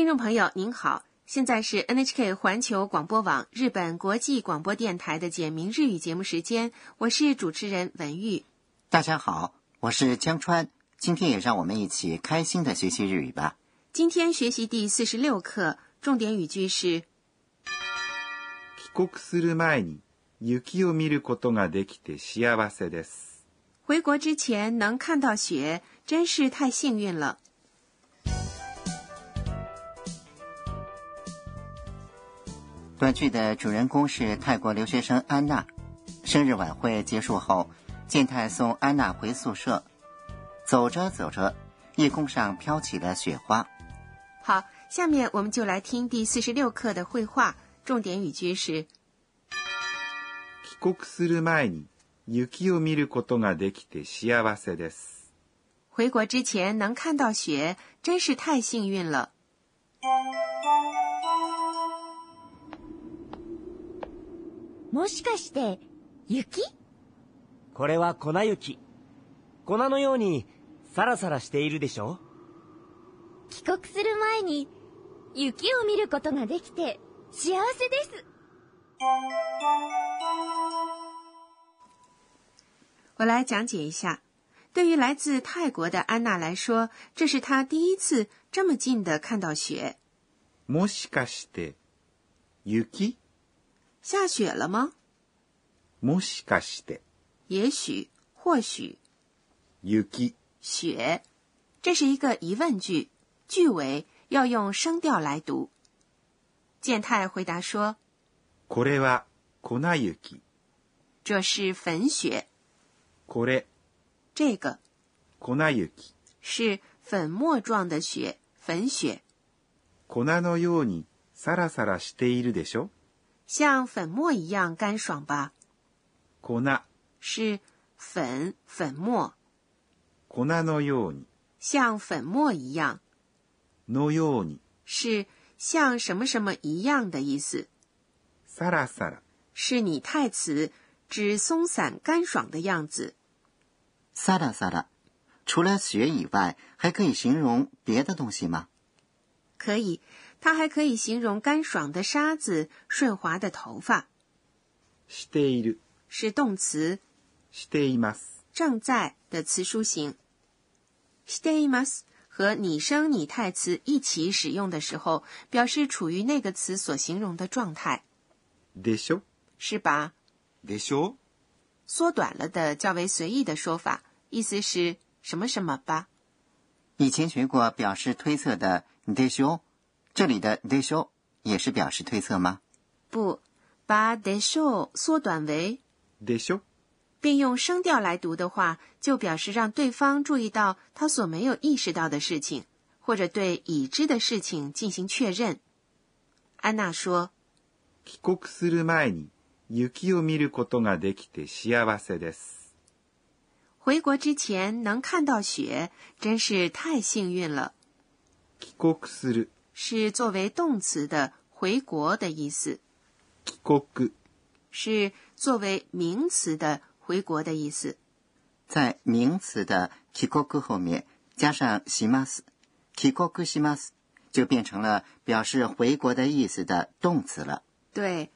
听众朋友您好，现在是 NHK 环球广播网日本国际广播电台的简明日语节目时间，我是主持人文玉。大家好，我是江川，今天也让我们一起开心的学习日语吧。今天学习第四十六课，重点语句是帰国する前に雪を見ることができて幸せです。回国之前能看到雪，真是太幸运了。 短剧的主人公是泰国留学生安娜。生日晚会结束后，健太送安娜回宿舍。走着走着，夜空上飘起了雪花。好，下面我们就来听第四十六课的绘画，重点语句是帰国する前に雪を見ることができて幸せです。回国之前能看到雪，真是太幸运了。 もしかして、雪？これは粉雪。粉のようにサラサラしているでしょ？帰国する前に、雪を見ることができて、幸せです。我来讲解一下。对于来自泰国的安娜来说，这是她第一次这么近的看到雪。もしかして、雪？下雪了吗？もしかして、也许，或许，雪雪，这是一个疑问句，句尾要用声调来读。健太回答说これは粉雪。：“这是粉雪，これ、这个粉雪。是粉末状的雪，粉雪，粉のようにサラサラしているでしょ 像粉末一样干爽吧？粉、是粉粉末，粉のように、像粉末一样，のように、是像什么什么一样的意思。”サラサラ、是拟态词，指松散干爽的样子。萨拉萨拉，除了雪以外，还可以形容别的东西吗？可以， 它还可以形容干爽的沙子、顺滑的头发，している、是动词，しています。正在的词书形。しています和拟声拟态词一起使用的时候，表示处于那个词所形容的状态，でしょ是把でしょ缩短了的较为随意的说法，意思是什么什么吧。以前学过表示推测的 d e s h o 这里的 d e s h o 也是表示推测吗？不，把 de show 缩短为でしょ并用声调来读的话，就表示让对方注意到他所没有意识到的事情，或者对已知的事情进行确认。安娜说帰国する前に雪を見ることができて幸せです。：“回国之前能看到雪，真是太幸运了。帰国する、” 是作为动词的“回国”的意思，帰国、是作为名词的“回国”的意思。在名词的 kikoku 后面加上 shimas，kikoku shimas 就变成了表示回国的意思的动词了。对，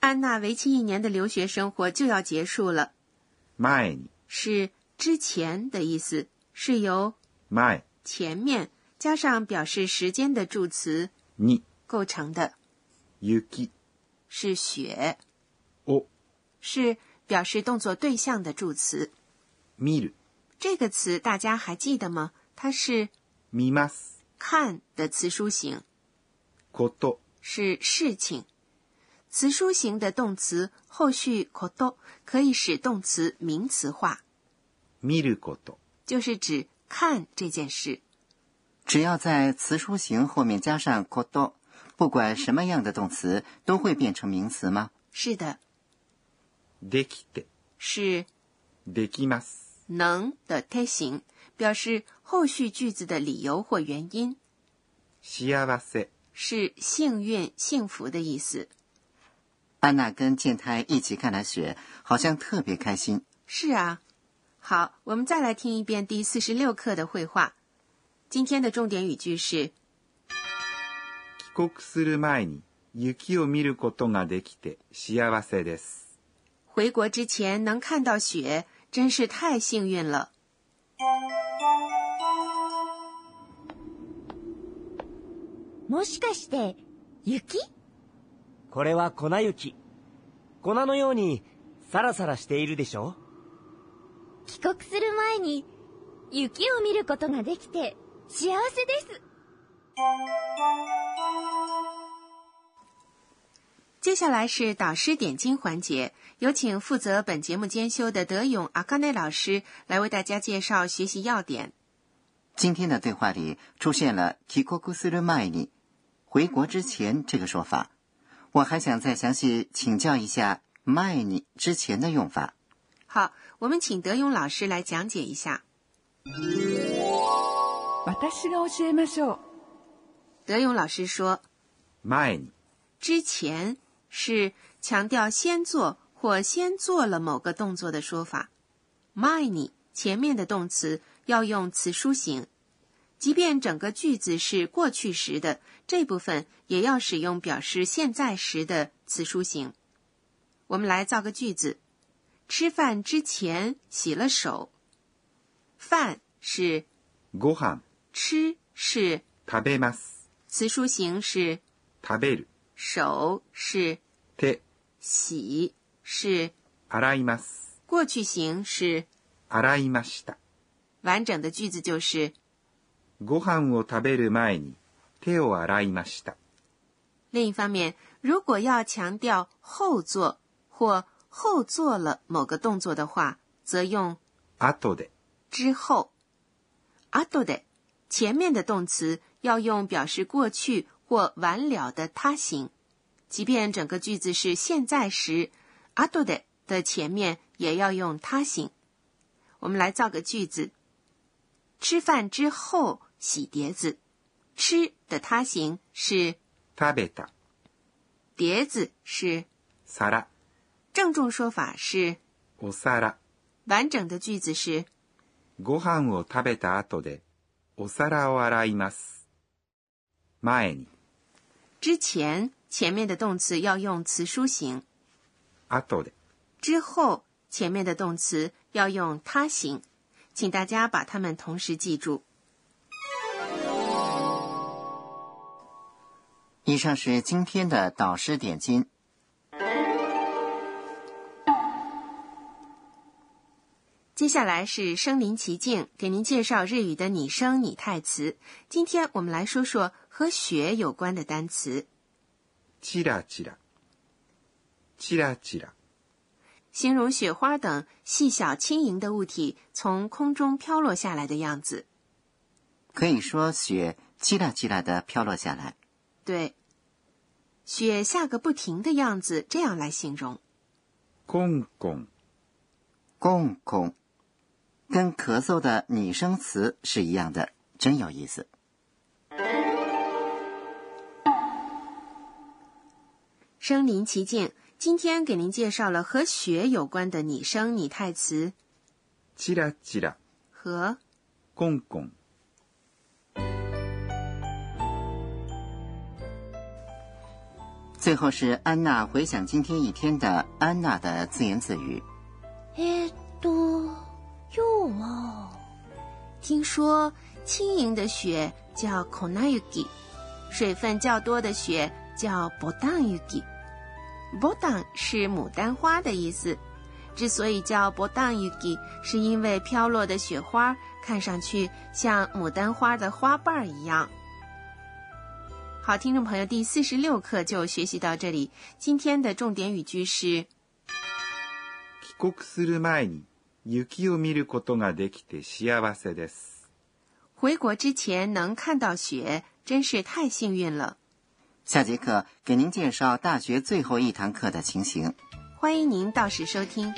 安娜为期一年的留学生活就要结束了，前に、是之前的意思，是由前前面加上表示时间的助词に构成的，雪是雪，を是表示动作对象的助词。見る、这个词大家还记得吗？它是見ます、看的词书形，こと、是事情。词书形的动词后续 koto 可以使动词名词化，見ること、就是指看这件事。 只要在词书形后面加上 koto，不管什么样的动词都会变成名词吗？是的，できて、是できます。能的贴形，表示后续句子的理由或原因，幸せ、是幸运、幸福的意思。安娜跟健太一起看了雪，好像特别开心。是啊，好，我们再来听一遍第四十六课的绘画。 今天的重点语句是：国する前に雪を見ることができて幸せです。回国之前能看到雪，真是太幸运了。もしかして、雪？これは粉雪。粉のようにサラサラしているでしょ？帰国する前に、雪を見ることができて、幸せです。接下来是导师点睛环节，有请负责本节目监修的德勇阿卡内老师来为大家介绍学习要点。今天的对话里出现了 “kikoku suru mai ni” 回国之前这个说法，我还想再详细请教一下 “mai ni” 之前的用法。好，我们请德勇老师来讲解一下。 私が教えましょう。德勇老师说，前に、之前是强调先做或先做了某个动作的说法。前に前面的动词要用词书形，即便整个句子是过去时的，这部分也要使用表示现在时的词书形。我们来造个句子：吃饭之前洗了手。饭是ご飯、 吃是食べます。词书形是食べる、手是手、洗是洗います。过去形是洗いました。完整的句子就是ご飯を食べる前に手を洗いました。另一方面，如果要强调后做或后做了某个动作的话，则用後で、之后。後で 前面的动词要用表示过去或完了的他形，即便整个句子是现在时，後で的前面也要用他形。我们来造个句子：吃饭之后洗碟子。吃的他形是食べた、碟子是皿、郑重说法是お皿。完整的句子是ご飯を食べた後で、 お皿を洗います。前に、之前前面的动词要用词书形，後で、之后前面的动词要用他形，请大家把它们同时记住。以上是今天的导师点睛。 接下来是身临其境，给您介绍日语的拟声拟态词。今天我们来说说和雪有关的单词，チラチラ、チラチラ、形容雪花等细小轻盈的物体从空中飘落下来的样子。可以说雪叽啦叽啦的飘落下来。对，雪下个不停的样子，这样来形容。コンコン、公公， 跟咳嗽的拟声词是一样的，真有意思。身临其境，今天给您介绍了和雪有关的拟声拟态词チラチラ、和コンコン。最后是安娜回想今天一天的安娜的自言自语。えーっと、 今日は、听说轻盈的雪叫 konayuki，水分较多的雪叫 bodanyuki。bodan 是牡丹花的意思，之所以叫 bodanyuki，是因为飘落的雪花看上去像牡丹花的花瓣儿一样。好，听众朋友，第四十六课就学习到这里。今天的重点语句是帰国する前に 雪を見ることができて幸せです。回国之前能看到雪，真是太幸运了。下节课给您介绍大学最后一堂课的情形。欢迎您到时收听。